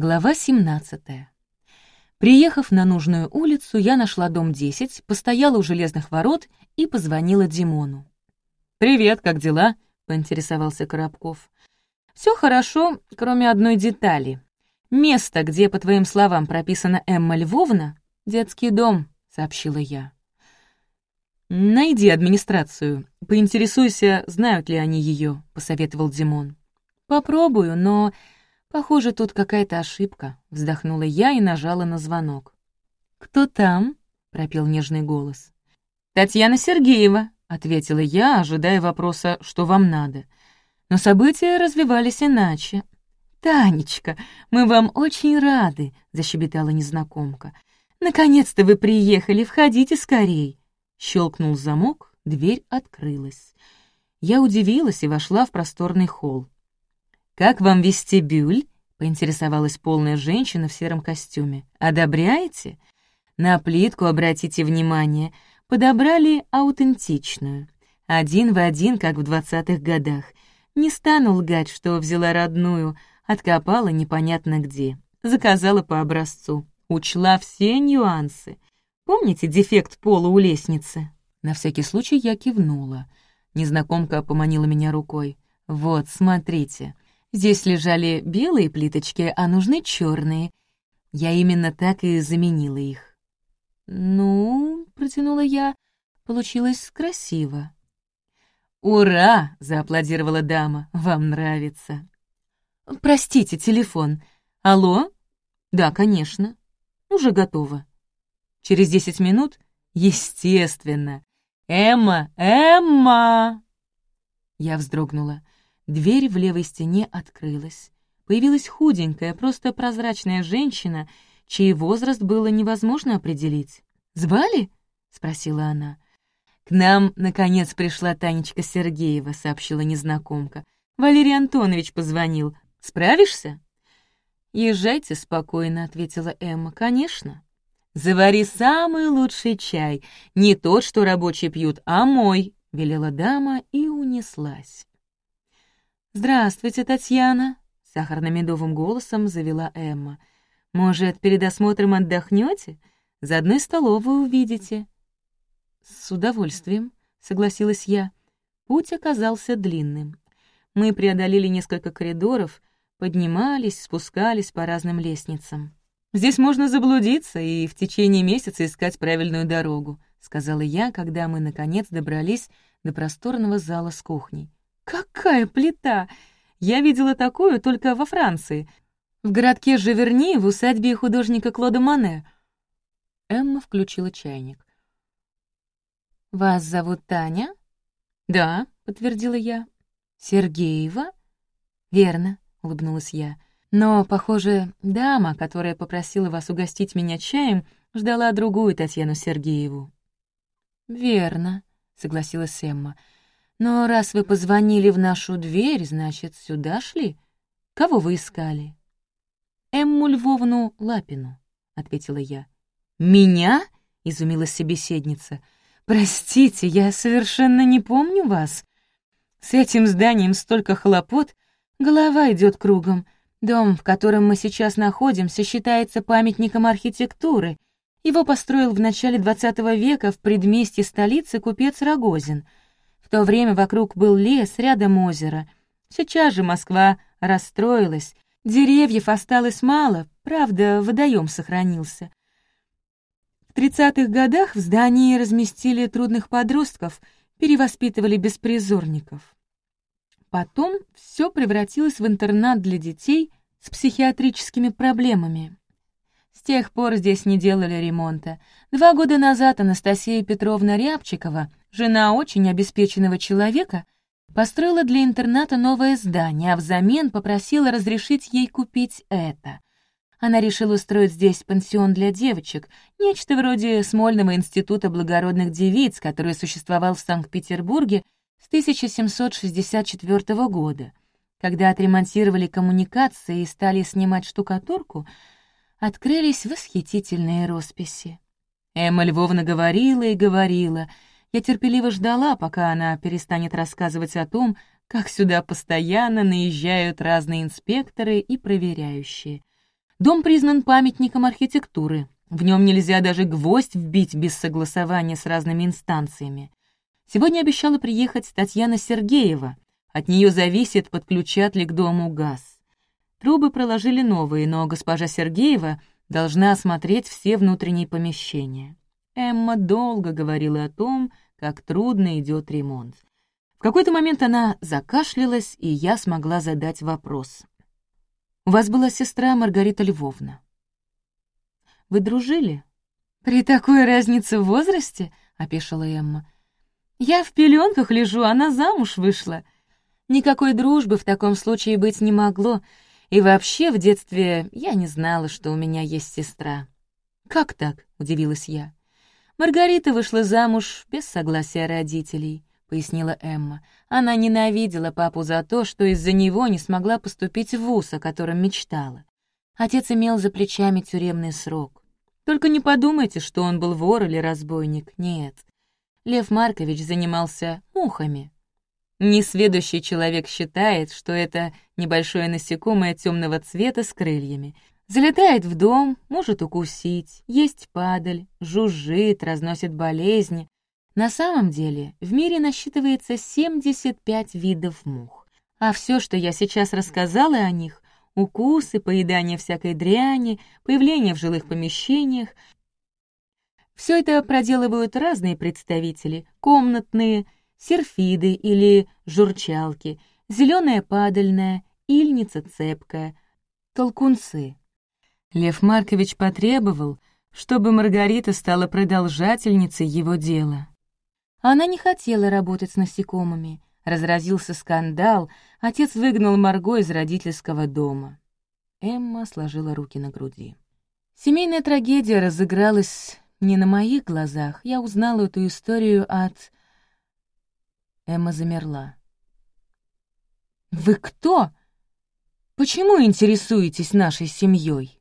Глава 17. Приехав на нужную улицу, я нашла дом 10, постояла у железных ворот и позвонила Димону. «Привет, как дела?» — поинтересовался Коробков. Все хорошо, кроме одной детали. Место, где, по твоим словам, прописана Эмма Львовна — детский дом», — сообщила я. «Найди администрацию, поинтересуйся, знают ли они ее», — посоветовал Димон. «Попробую, но «Похоже, тут какая-то ошибка», — вздохнула я и нажала на звонок. «Кто там?» — пропел нежный голос. «Татьяна Сергеева», — ответила я, ожидая вопроса «что вам надо?». Но события развивались иначе. «Танечка, мы вам очень рады», — защебетала незнакомка. «Наконец-то вы приехали, входите скорей». Щелкнул замок, дверь открылась. Я удивилась и вошла в просторный холл. «Как вам вестибюль?» — поинтересовалась полная женщина в сером костюме. «Одобряете?» «На плитку обратите внимание. Подобрали аутентичную. Один в один, как в двадцатых годах. Не стану лгать, что взяла родную, откопала непонятно где. Заказала по образцу. Учла все нюансы. Помните дефект пола у лестницы?» На всякий случай я кивнула. Незнакомка поманила меня рукой. «Вот, смотрите». Здесь лежали белые плиточки, а нужны черные. Я именно так и заменила их. «Ну», — протянула я, — «получилось красиво». «Ура!» — зааплодировала дама. «Вам нравится». «Простите, телефон. Алло?» «Да, конечно. Уже готово». «Через десять минут?» «Естественно». «Эмма! Эмма!» Я вздрогнула. Дверь в левой стене открылась. Появилась худенькая, просто прозрачная женщина, чей возраст было невозможно определить. «Звали?» — спросила она. «К нам, наконец, пришла Танечка Сергеева», — сообщила незнакомка. «Валерий Антонович позвонил. Справишься?» «Езжайте спокойно», — ответила Эмма. «Конечно». «Завари самый лучший чай, не тот, что рабочие пьют, а мой», — велела дама и унеслась. «Здравствуйте, Татьяна!» — сахарно-медовым голосом завела Эмма. «Может, перед осмотром отдохнете? Заодно и столовую увидите». «С удовольствием», — согласилась я. Путь оказался длинным. Мы преодолели несколько коридоров, поднимались, спускались по разным лестницам. «Здесь можно заблудиться и в течение месяца искать правильную дорогу», — сказала я, когда мы, наконец, добрались до просторного зала с кухней. «Какая плита! Я видела такую только во Франции, в городке Живерни в усадьбе художника Клода Мане». Эмма включила чайник. «Вас зовут Таня?» «Да», — подтвердила я. «Сергеева?» «Верно», — улыбнулась я. «Но, похоже, дама, которая попросила вас угостить меня чаем, ждала другую Татьяну Сергееву». «Верно», — согласилась Эмма. Но раз вы позвонили в нашу дверь, значит, сюда шли? Кого вы искали?» «Эмму Львовну Лапину», — ответила я. «Меня?» — изумилась собеседница. «Простите, я совершенно не помню вас. С этим зданием столько хлопот, голова идет кругом. Дом, в котором мы сейчас находимся, считается памятником архитектуры. Его построил в начале XX века в предместье столицы купец Рогозин — в то время вокруг был лес, рядом озеро. Сейчас же Москва расстроилась, деревьев осталось мало, правда, водоем сохранился. В тридцатых годах в здании разместили трудных подростков, перевоспитывали беспризорников. Потом все превратилось в интернат для детей с психиатрическими проблемами. С тех пор здесь не делали ремонта. Два года назад Анастасия Петровна Рябчикова Жена очень обеспеченного человека построила для интерната новое здание, а взамен попросила разрешить ей купить это. Она решила устроить здесь пансион для девочек, нечто вроде Смольного института благородных девиц, который существовал в Санкт-Петербурге с 1764 года. Когда отремонтировали коммуникации и стали снимать штукатурку, открылись восхитительные росписи. Эмма Львовна говорила и говорила — я терпеливо ждала, пока она перестанет рассказывать о том, как сюда постоянно наезжают разные инспекторы и проверяющие. Дом признан памятником архитектуры. В нем нельзя даже гвоздь вбить без согласования с разными инстанциями. Сегодня обещала приехать Татьяна Сергеева. От нее зависит, подключат ли к дому газ. Трубы проложили новые, но госпожа Сергеева должна осмотреть все внутренние помещения. Эмма долго говорила о том, как трудно идет ремонт. В какой-то момент она закашлялась, и я смогла задать вопрос. «У вас была сестра Маргарита Львовна. Вы дружили?» «При такой разнице в возрасте?» — опешила Эмма. «Я в пеленках лежу, она замуж вышла. Никакой дружбы в таком случае быть не могло, и вообще в детстве я не знала, что у меня есть сестра». «Как так?» — удивилась я. «Маргарита вышла замуж без согласия родителей», — пояснила Эмма. «Она ненавидела папу за то, что из-за него не смогла поступить в вуз, о котором мечтала. Отец имел за плечами тюремный срок. Только не подумайте, что он был вор или разбойник. Нет. Лев Маркович занимался мухами. Несведущий человек считает, что это небольшое насекомое темного цвета с крыльями. Залетает в дом, может укусить, есть падаль, жужжит, разносит болезни. На самом деле в мире насчитывается 75 видов мух. А все, что я сейчас рассказала о них, укусы, поедание всякой дряни, появление в жилых помещениях. Все это проделывают разные представители, комнатные, серфиды или журчалки, зеленая падальная, ильница цепкая, толкунцы. Лев Маркович потребовал, чтобы Маргарита стала продолжательницей его дела. Она не хотела работать с насекомыми, Разразился скандал, отец выгнал Марго из родительского дома. Эмма сложила руки на груди. Семейная трагедия разыгралась не на моих глазах. Я узнала эту историю от... Эмма замерла. «Вы кто? Почему интересуетесь нашей семьей?